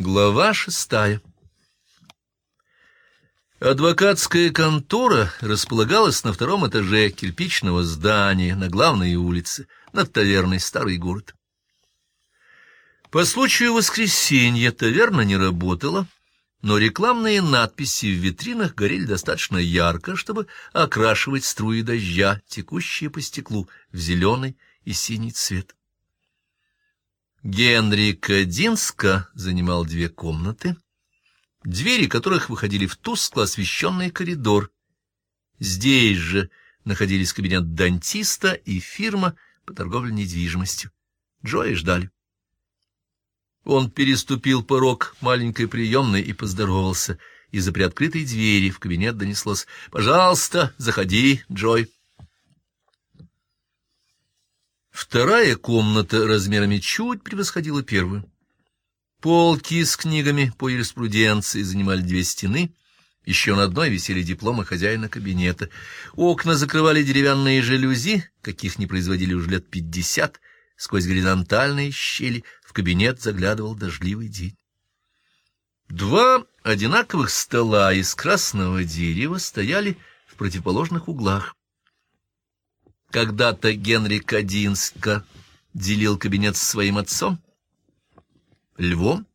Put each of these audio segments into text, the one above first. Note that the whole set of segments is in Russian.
Глава шестая Адвокатская контора располагалась на втором этаже кирпичного здания на главной улице, над таверной «Старый город». По случаю воскресенья таверна не работала, но рекламные надписи в витринах горели достаточно ярко, чтобы окрашивать струи дождя, текущие по стеклу, в зеленый и синий цвет. Генри Кадинска занимал две комнаты, двери которых выходили в тускло освещенный коридор. Здесь же находились кабинет дантиста и фирма по торговле недвижимостью. Джои ждали. Он переступил порог маленькой приемной и поздоровался. Из-за приоткрытой двери в кабинет донеслось «Пожалуйста, заходи, Джой». Вторая комната размерами чуть превосходила первую. Полки с книгами по юриспруденции занимали две стены, еще на одной висели дипломы хозяина кабинета. Окна закрывали деревянные жалюзи, каких не производили уже лет пятьдесят, сквозь горизонтальные щели в кабинет заглядывал дождливый день. Два одинаковых стола из красного дерева стояли в противоположных углах. Когда-то Генри Кадинска делил кабинет со своим отцом, Львом,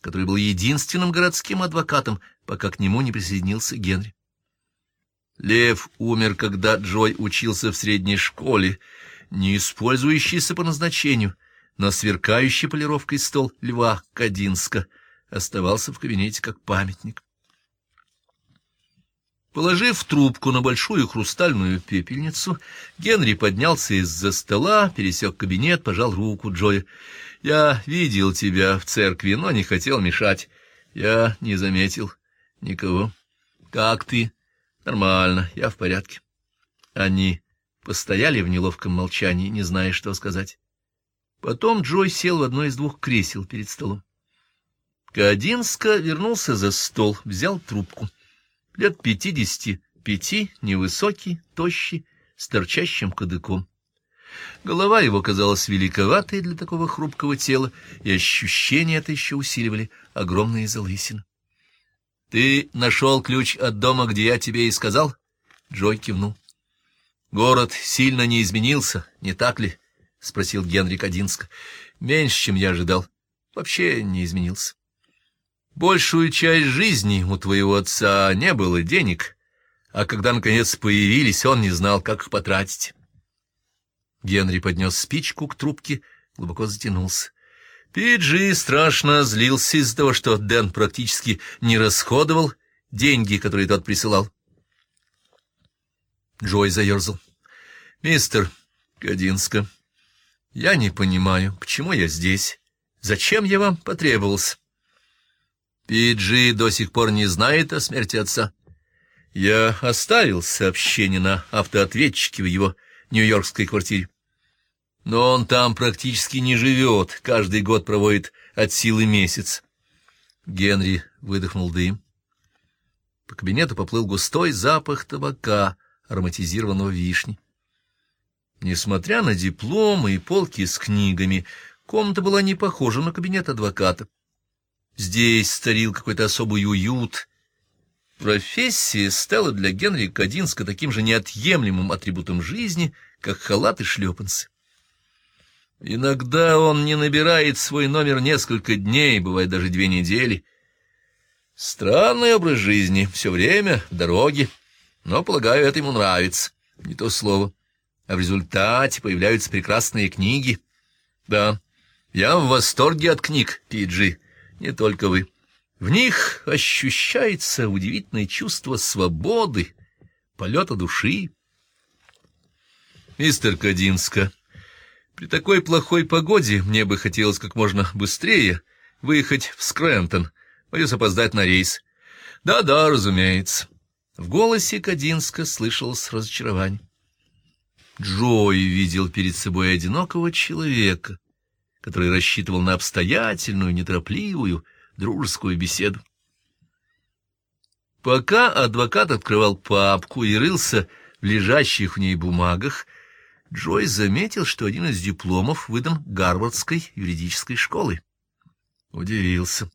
который был единственным городским адвокатом, пока к нему не присоединился Генри. Лев умер, когда Джой учился в средней школе, не использующийся по назначению, но сверкающий полировкой стол Льва Кадинска оставался в кабинете как памятник. Положив трубку на большую хрустальную пепельницу, Генри поднялся из-за стола, пересек кабинет, пожал руку Джоя. «Я видел тебя в церкви, но не хотел мешать. Я не заметил никого. Как ты?» «Нормально, я в порядке». Они постояли в неловком молчании, не зная, что сказать. Потом Джой сел в одно из двух кресел перед столом. Кадинска вернулся за стол, взял трубку — лет пятидесяти пяти, невысокий, тощий, с торчащим кадыком. Голова его казалась великоватой для такого хрупкого тела, и ощущения это еще усиливали огромные залысины. — Ты нашел ключ от дома, где я тебе и сказал? Джой кивнул. — Город сильно не изменился, не так ли? — спросил Генри Кадинск. — Меньше, чем я ожидал. Вообще не изменился. Большую часть жизни у твоего отца не было денег, а когда, наконец, появились, он не знал, как их потратить. Генри поднес спичку к трубке, глубоко затянулся. Пиджи страшно злился из-за того, что Дэн практически не расходовал деньги, которые тот присылал. Джой заерзал. — Мистер Годинска, я не понимаю, почему я здесь? Зачем я вам потребовался? Пиджи до сих пор не знает о смерти отца. Я оставил сообщение на автоответчике в его нью-йоркской квартире. Но он там практически не живет, каждый год проводит от силы месяц. Генри выдохнул дым. По кабинету поплыл густой запах табака, ароматизированного вишни. Несмотря на дипломы и полки с книгами, комната была не похожа на кабинет адвоката. Здесь старил какой-то особый уют. Профессия стала для Генри Кадинска таким же неотъемлемым атрибутом жизни, как халат и шлепанцы. Иногда он не набирает свой номер несколько дней, бывает даже две недели. Странный образ жизни, все время в дороге, но, полагаю, это ему нравится, не то слово. А в результате появляются прекрасные книги. Да, я в восторге от книг, Пиджи не только вы. В них ощущается удивительное чувство свободы, полета души. Мистер Кадинска, при такой плохой погоде мне бы хотелось как можно быстрее выехать в Скрэнтон, боюсь опоздать на рейс. Да-да, разумеется. В голосе Кадинска слышалось разочарование. Джой видел перед собой одинокого человека, который рассчитывал на обстоятельную, неторопливую, дружескую беседу. Пока адвокат открывал папку и рылся в лежащих в ней бумагах, Джой заметил, что один из дипломов выдан Гарвардской юридической школой. Удивился.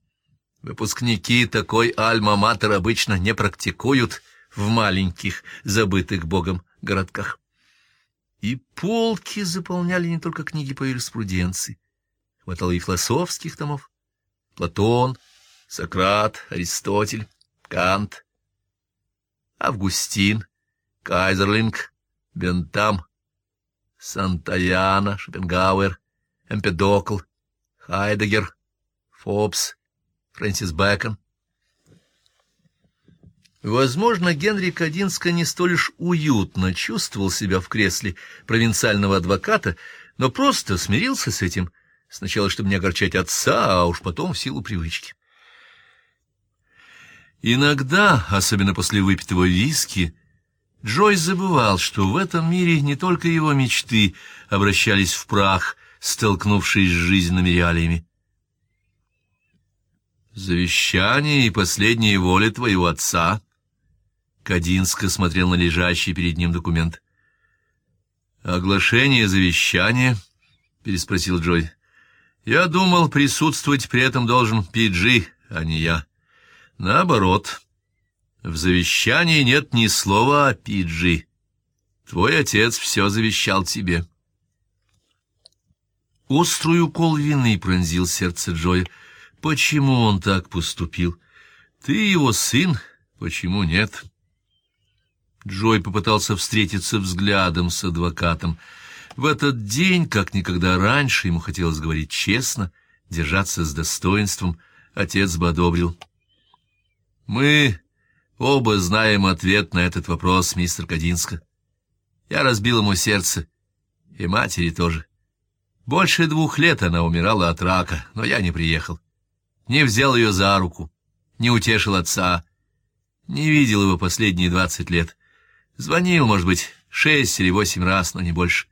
Выпускники такой альма-матер обычно не практикуют в маленьких, забытых Богом городках. И полки заполняли не только книги по юриспруденции. Хватало и философских томов. Платон, Сократ, Аристотель, Кант, Августин, Кайзерлинг, Бентам, Сантаяна, Шопенгауэр, Эмпедокл, Хайдегер, Фобс, Фрэнсис Бэкон. Возможно, Генри Кадинско не столь уж уютно чувствовал себя в кресле провинциального адвоката, но просто смирился с этим, сначала, чтобы не огорчать отца, а уж потом в силу привычки. Иногда, особенно после выпитого виски, Джой забывал, что в этом мире не только его мечты обращались в прах, столкнувшись с жизненными реалиями. «Завещание и последняя воля твоего отца», — Кадинско смотрел на лежащий перед ним документ. «Оглашение завещания?» — переспросил Джой. «Я думал, присутствовать при этом должен Пиджи, а не я. Наоборот». В завещании нет ни слова о Пиджи. Твой отец все завещал тебе. Острый укол вины пронзил сердце Джоя. Почему он так поступил? Ты его сын, почему нет? Джой попытался встретиться взглядом с адвокатом. В этот день, как никогда раньше, ему хотелось говорить честно, держаться с достоинством. Отец бы одобрил. «Мы Оба знаем ответ на этот вопрос, мистер Кадинска. Я разбил ему сердце, и матери тоже. Больше двух лет она умирала от рака, но я не приехал. Не взял ее за руку, не утешил отца, не видел его последние двадцать лет. Звонил, может быть, шесть или восемь раз, но не больше.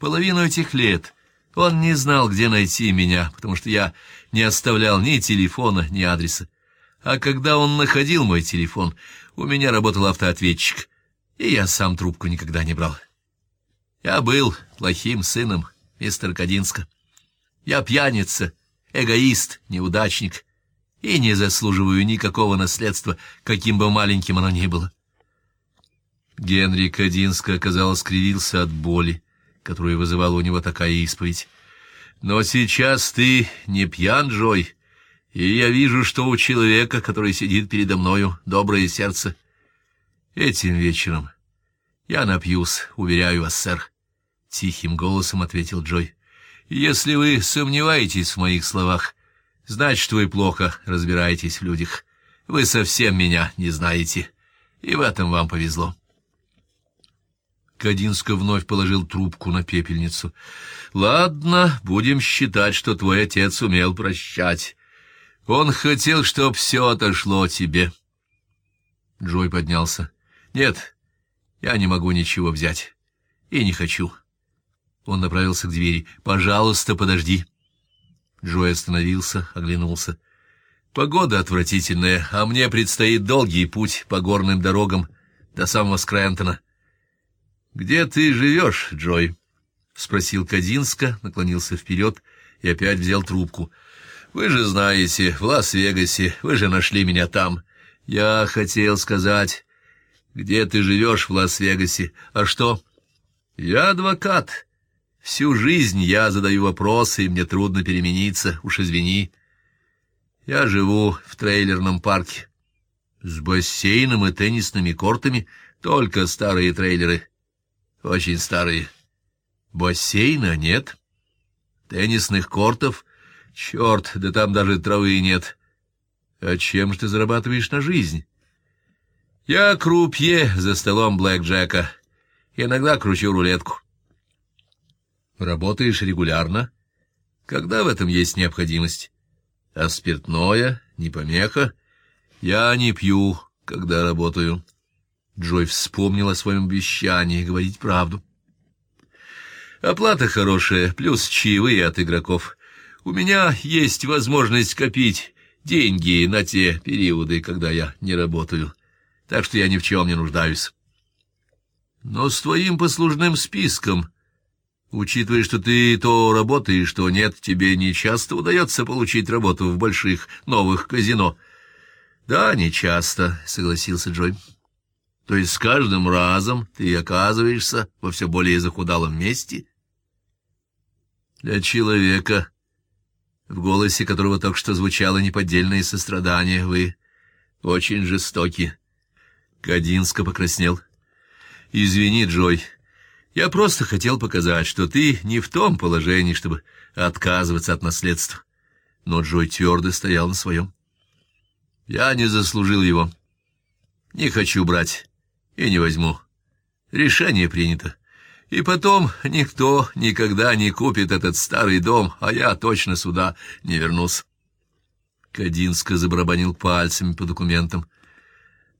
Половину этих лет он не знал, где найти меня, потому что я не оставлял ни телефона, ни адреса. А когда он находил мой телефон, у меня работал автоответчик, и я сам трубку никогда не брал. Я был плохим сыном, мистер Кадинска. Я пьяница, эгоист, неудачник, и не заслуживаю никакого наследства, каким бы маленьким оно ни было. Генри Кадинска, казалось, скривился от боли, которую вызывала у него такая исповедь. «Но сейчас ты не пьян, Джой», и я вижу, что у человека, который сидит передо мною, доброе сердце. Этим вечером я напьюсь, уверяю вас, сэр, — тихим голосом ответил Джой. Если вы сомневаетесь в моих словах, значит, вы плохо разбираетесь в людях. Вы совсем меня не знаете, и в этом вам повезло. Кадинско вновь положил трубку на пепельницу. — Ладно, будем считать, что твой отец умел прощать. Он хотел, чтоб все отошло тебе. Джой поднялся. Нет, я не могу ничего взять. И не хочу. Он направился к двери. Пожалуйста, подожди. Джой остановился, оглянулся. Погода отвратительная, а мне предстоит долгий путь по горным дорогам до самого Скрэнтона. Где ты живешь, Джой? — спросил Кадинска, наклонился вперед и опять взял трубку. Вы же знаете, в Лас-Вегасе, вы же нашли меня там. Я хотел сказать, где ты живешь в Лас-Вегасе, а что? Я адвокат. Всю жизнь я задаю вопросы, и мне трудно перемениться, уж извини. Я живу в трейлерном парке. С бассейном и теннисными кортами, только старые трейлеры. Очень старые. Бассейна нет. Теннисных кортов — Черт, да там даже травы нет. А чем же ты зарабатываешь на жизнь? Я крупье за столом Блэк Джека. Иногда кручу рулетку. Работаешь регулярно? Когда в этом есть необходимость? А спиртное не помеха? Я не пью, когда работаю. Джой вспомнил о своем обещании говорить правду. Оплата хорошая, плюс чаевые от игроков. У меня есть возможность копить деньги на те периоды, когда я не работаю, так что я ни в чем не нуждаюсь. Но с твоим послужным списком Учитывая, что ты то работаешь, то нет, тебе не часто удается получить работу в больших новых казино. Да, не часто, согласился Джой. То есть с каждым разом ты оказываешься во все более захудалом месте? Для человека, в голосе которого только что звучало неподдельное сострадание, вы очень жестоки. Кадинско покраснел. Извини, Джой, — я просто хотел показать, что ты не в том положении, чтобы отказываться от наследства. Но Джой твердо стоял на своем. Я не заслужил его. Не хочу брать и не возьму. Решение принято. И потом никто никогда не купит этот старый дом, а я точно сюда не вернусь. Кадинска забарабанил пальцами по документам.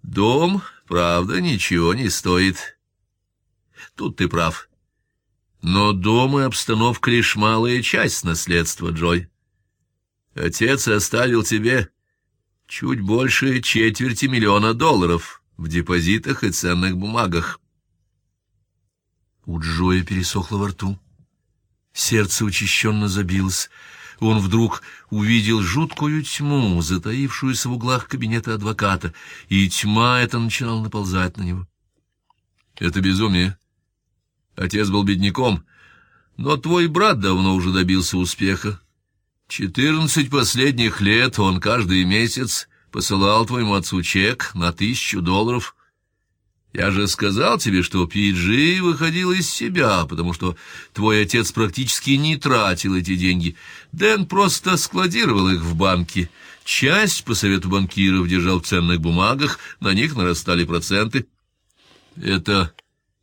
Дом, правда, ничего не стоит. Тут ты прав. Но дом и обстановка лишь малая часть наследства, Джой. Отец оставил тебе чуть больше четверти миллиона долларов в депозитах и ценных бумагах. У Джоя пересохло во рту. Сердце учащенно забилось. Он вдруг увидел жуткую тьму, затаившуюся в углах кабинета адвоката, и тьма эта начинала наползать на него. Это безумие. Отец был бедняком, но твой брат давно уже добился успеха. Четырнадцать последних лет он каждый месяц посылал твоему отцу чек на тысячу долларов. Я же сказал тебе, что Пиджи выходил из себя, потому что твой отец практически не тратил эти деньги. Дэн просто складировал их в банке. Часть, по совету банкиров, держал в ценных бумагах, на них нарастали проценты. Это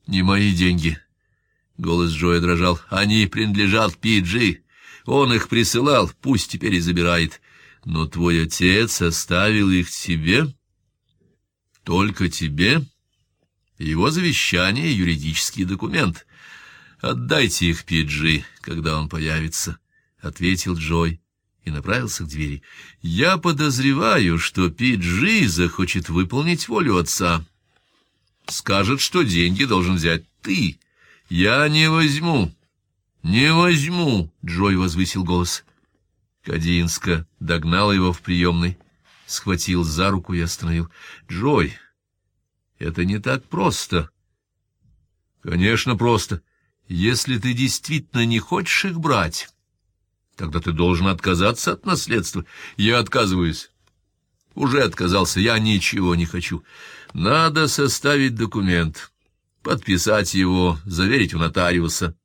не мои деньги. Голос Джоя дрожал. «Они принадлежат Пи-Джи. Он их присылал, пусть теперь и забирает. Но твой отец оставил их тебе? Только тебе? Его завещание — юридический документ. Отдайте их Пи-Джи, когда он появится», — ответил Джой и направился к двери. «Я подозреваю, что Пи-Джи захочет выполнить волю отца. Скажет, что деньги должен взять ты». «Я не возьму! Не возьму!» — Джой возвысил голос. Кадинска догнал его в приемной, схватил за руку и остановил. «Джой, это не так просто». «Конечно, просто. Если ты действительно не хочешь их брать, тогда ты должен отказаться от наследства. Я отказываюсь». «Уже отказался. Я ничего не хочу. Надо составить документ» подписать его, заверить у нотариуса.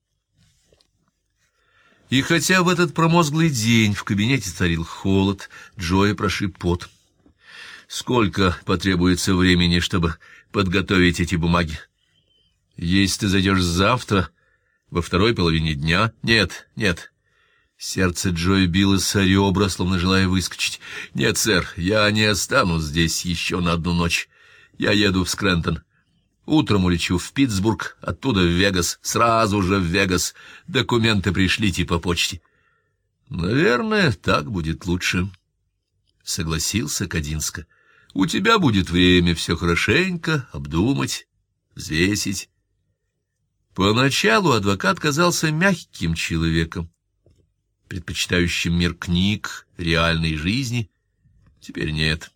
И хотя в этот промозглый день в кабинете царил холод, Джоя прошиб пот. Сколько потребуется времени, чтобы подготовить эти бумаги? Если ты зайдешь завтра, во второй половине дня... Нет, нет. Сердце Джоя билось о ребра, словно желая выскочить. Нет, сэр, я не останусь здесь еще на одну ночь. Я еду в Скрентон. Утром улечу в Питтсбург, оттуда в Вегас, сразу же в Вегас. Документы пришлите по почте. Наверное, так будет лучше, — согласился Кадинска. У тебя будет время все хорошенько обдумать, взвесить. Поначалу адвокат казался мягким человеком, предпочитающим мир книг, реальной жизни. Теперь нет.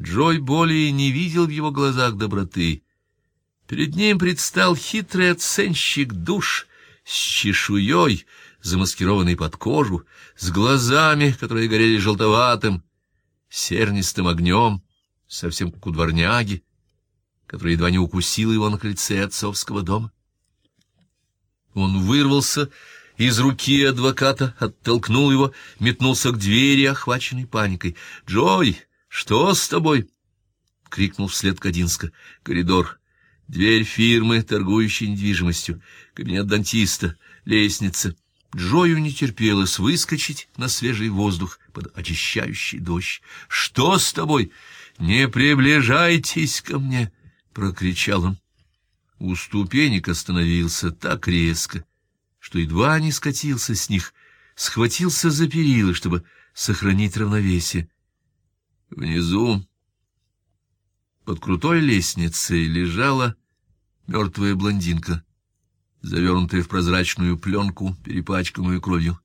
Джой более не видел в его глазах доброты, Перед ним предстал хитрый оценщик душ с чешуей, замаскированной под кожу, с глазами, которые горели желтоватым, сернистым огнем, совсем как у дворняги, который едва не укусил его на крыльце отцовского дома. Он вырвался из руки адвоката, оттолкнул его, метнулся к двери, охваченной паникой. «Джой, что с тобой?» — крикнул вслед Кадинска. «Коридор. Дверь фирмы, торгующей недвижимостью, кабинет дантиста, лестница. Джою не терпелось выскочить на свежий воздух под очищающий дождь. «Что с тобой? Не приближайтесь ко мне!» — прокричал он. У ступенек остановился так резко, что едва не скатился с них, схватился за перила, чтобы сохранить равновесие. Внизу, под крутой лестницей, лежала мертвая блондинка завернутая в прозрачную пленку, перепачканную кровью.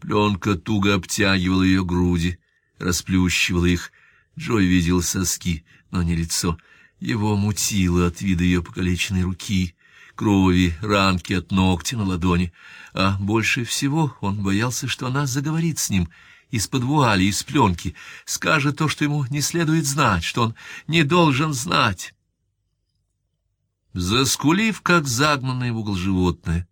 Пленка туго обтягивала ее груди, расплющивала их. Джой видел соски, но не лицо. Его мутило от вида ее покалеченной руки, крови, ранки от ногтя на ладони. А больше всего он боялся, что она заговорит с ним из-под вуали, из пленки, скажет то, что ему не следует знать, что он не должен знать. Заскулив, как загнанное в угол животное,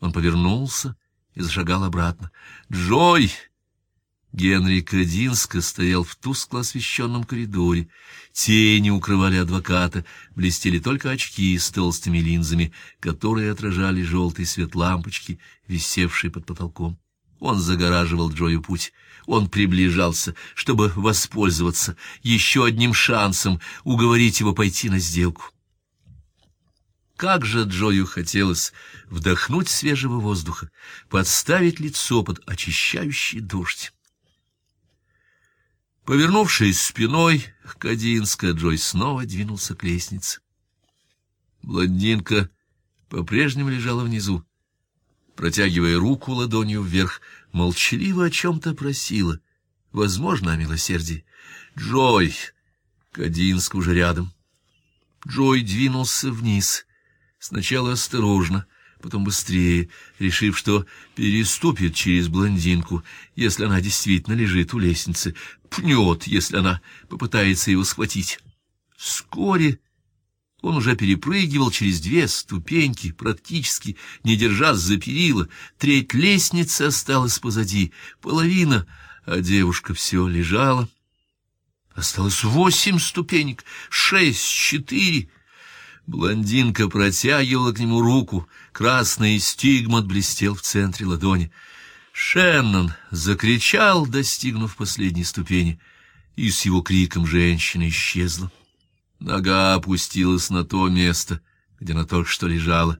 он повернулся и зашагал обратно. «Джой!» Генри Кадинско стоял в тускло освещенном коридоре. Тени укрывали адвоката, блестели только очки с толстыми линзами, которые отражали желтый свет лампочки, висевшей под потолком. Он загораживал Джою путь. Он приближался, чтобы воспользоваться еще одним шансом уговорить его пойти на сделку. Как же Джою хотелось вдохнуть свежего воздуха, подставить лицо под очищающий дождь. Повернувшись спиной к Кадинска, Джой снова двинулся к лестнице. Блондинка по-прежнему лежала внизу, протягивая руку ладонью вверх, молчаливо о чем-то просила, возможно, о милосердии. «Джой!» Кадинск уже рядом. Джой двинулся вниз, сначала осторожно, потом быстрее, решив, что переступит через блондинку, если она действительно лежит у лестницы, пнет, если она попытается его схватить. Вскоре он уже перепрыгивал через две ступеньки, практически не держась за перила. Треть лестницы осталась позади, половина, а девушка все лежала. Осталось восемь ступенек, шесть, четыре. Блондинка протягивала к нему руку, красный стигмат блестел в центре ладони. Шеннон закричал, достигнув последней ступени, и с его криком женщина исчезла. Нога опустилась на то место, где она только что лежала.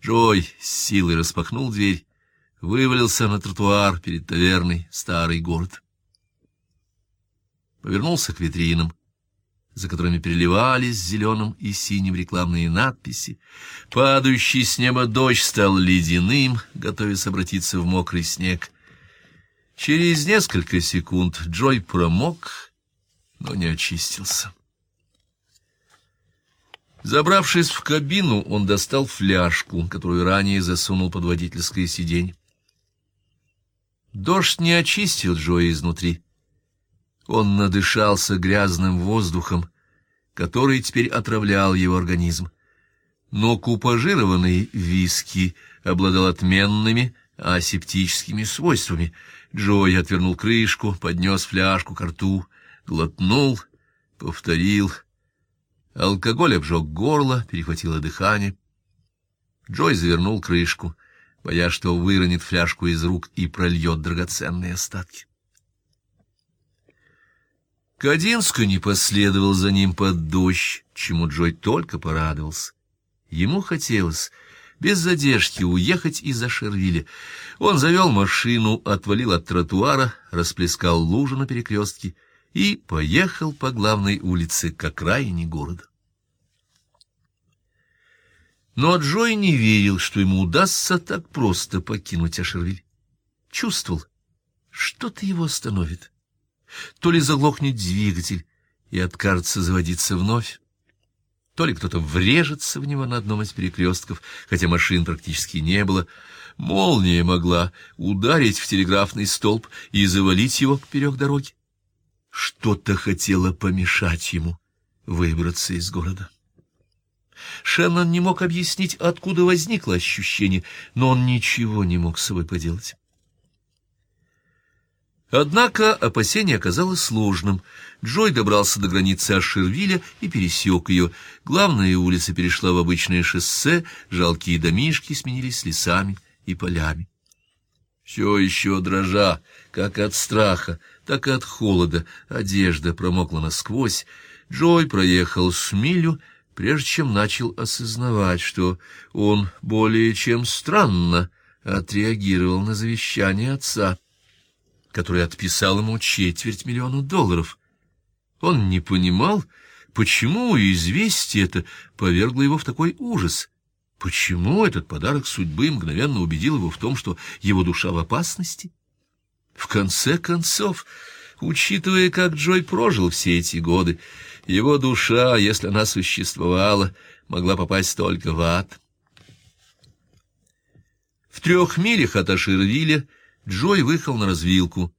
Джой с силой распахнул дверь, вывалился на тротуар перед таверной старый город. Повернулся к витринам за которыми переливались зеленым и синим рекламные надписи. Падающий с неба дождь стал ледяным, готовясь обратиться в мокрый снег. Через несколько секунд Джой промок, но не очистился. Забравшись в кабину, он достал фляжку, которую ранее засунул под водительское сиденье. Дождь не очистил Джоя изнутри. Он надышался грязным воздухом, который теперь отравлял его организм. Но купажированный виски обладал отменными асептическими свойствами. Джой отвернул крышку, поднес фляжку к рту, глотнул, повторил. Алкоголь обжег горло, перехватило дыхание. Джой завернул крышку, боясь, что выронит фляжку из рук и прольет драгоценные остатки. Кадинско не последовал за ним под дождь, чему Джой только порадовался. Ему хотелось без задержки уехать из Ашервиля. Он завел машину, отвалил от тротуара, расплескал лужу на перекрестке и поехал по главной улице к окраине города. Но Джой не верил, что ему удастся так просто покинуть Ашервиль. Чувствовал, что-то его остановит то ли заглохнет двигатель и откажется заводиться вновь, то ли кто-то врежется в него на одном из перекрестков, хотя машин практически не было. Молния могла ударить в телеграфный столб и завалить его поперек дороги. Что-то хотело помешать ему выбраться из города. Шеннон не мог объяснить, откуда возникло ощущение, но он ничего не мог с собой поделать. Однако опасение оказалось сложным. Джой добрался до границы Ашервиля и пересек ее. Главная улица перешла в обычное шоссе, жалкие домишки сменились лесами и полями. Все еще дрожа, как от страха, так и от холода, одежда промокла насквозь. Джой проехал с милю, прежде чем начал осознавать, что он более чем странно отреагировал на завещание отца который отписал ему четверть миллиона долларов. Он не понимал, почему известие это повергло его в такой ужас, Почему этот подарок судьбы мгновенно убедил его в том, что его душа в опасности? В конце концов, учитывая, как Джой прожил все эти годы, его душа, если она существовала, могла попасть только в ад. В трех милях от Аширвиля Джой выехал на развилку.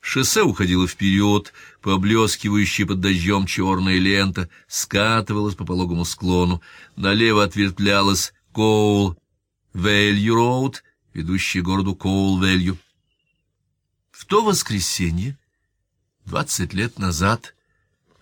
Шоссе уходило вперед, поблескивающая под дождем черная лента скатывалась по пологому склону, налево ответвлялась Коул-Вэлью-Роуд, ведущий к городу Коул-Вэлью. В то воскресенье, двадцать лет назад,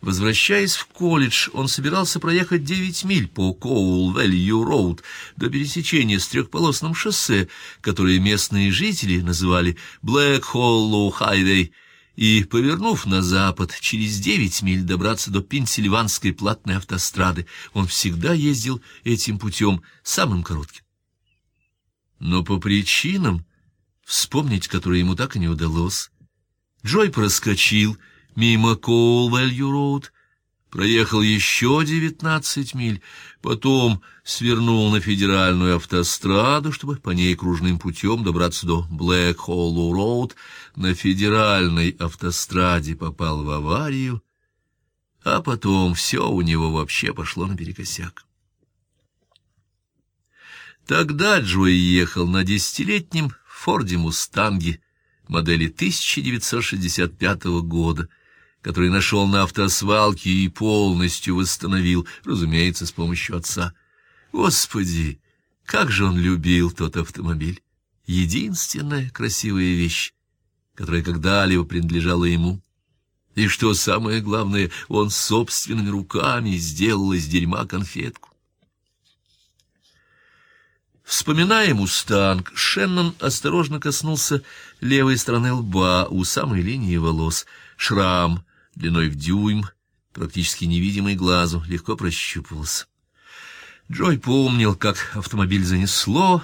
Возвращаясь в колледж, он собирался проехать девять миль по Коул-Вэлью-Роуд до пересечения с трехполосным шоссе, которое местные жители называли Блэк-Холлоу-Хайвей, и, повернув на запад, через девять миль добраться до Пенсильванской платной автострады. Он всегда ездил этим путем, самым коротким. Но по причинам, вспомнить которые ему так и не удалось, Джой проскочил — мимо Коул-Вэлью-Роуд, проехал еще девятнадцать миль, потом свернул на федеральную автостраду, чтобы по ней кружным путем добраться до Блэк-Холлу-Роуд, на федеральной автостраде попал в аварию, а потом все у него вообще пошло наперекосяк. Тогда Джои ехал на десятилетнем Форде Мустанге модели 1965 года, который нашел на автосвалке и полностью восстановил, разумеется, с помощью отца. Господи, как же он любил тот автомобиль! Единственная красивая вещь, которая когда-либо принадлежала ему. И что самое главное, он собственными руками сделал из дерьма конфетку. Вспоминая «Мустанг», Шеннон осторожно коснулся левой стороны лба у самой линии волос. Шрам длиной в дюйм, практически невидимый глазу, легко прощупывался. Джой помнил, как автомобиль занесло,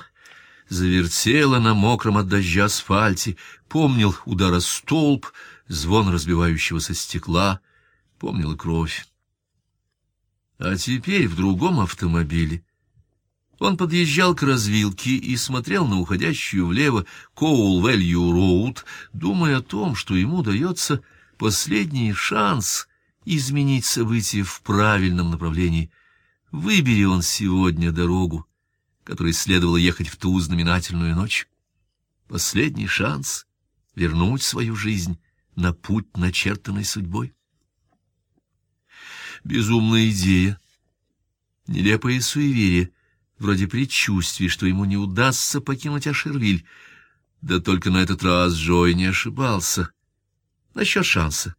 завертело на мокром от дождя асфальте, помнил удар о столб, звон разбивающегося стекла, помнил и кровь. А теперь в другом автомобиле он подъезжал к развилке и смотрел на уходящую влево Коул-Вэлью-Роуд, думая о том, что ему дается последний шанс изменить события в правильном направлении. Выбери он сегодня дорогу, которой следовало ехать в ту знаменательную ночь. Последний шанс вернуть свою жизнь на путь, начертанный судьбой. Безумная идея, нелепое суеверие, вроде предчувствия, что ему не удастся покинуть Ашервиль. Да только на этот раз Джой не ошибался — насчет шанса.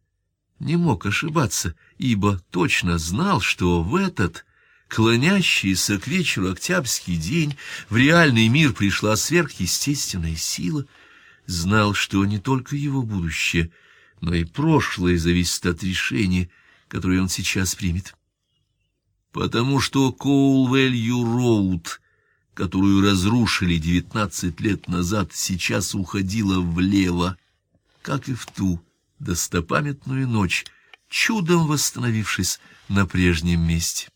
Не мог ошибаться, ибо точно знал, что в этот клонящийся к вечеру октябрьский день в реальный мир пришла сверхъестественная сила, знал, что не только его будущее, но и прошлое зависит от решения, которое он сейчас примет. Потому что Коулвелью-Роуд, которую разрушили девятнадцать лет назад, сейчас уходила влево, как и в ту достопамятную ночь, чудом восстановившись на прежнем месте.